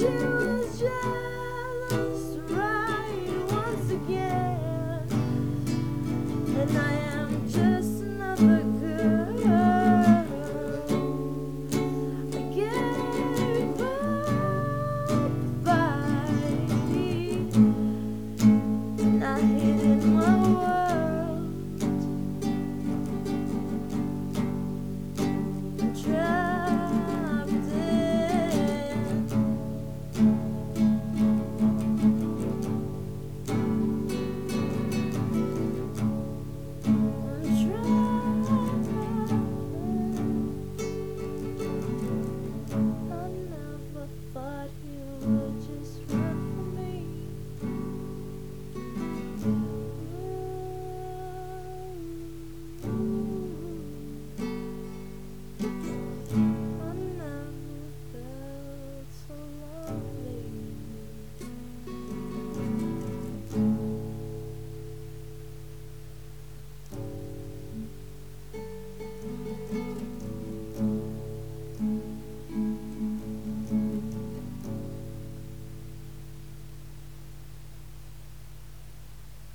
And I am just another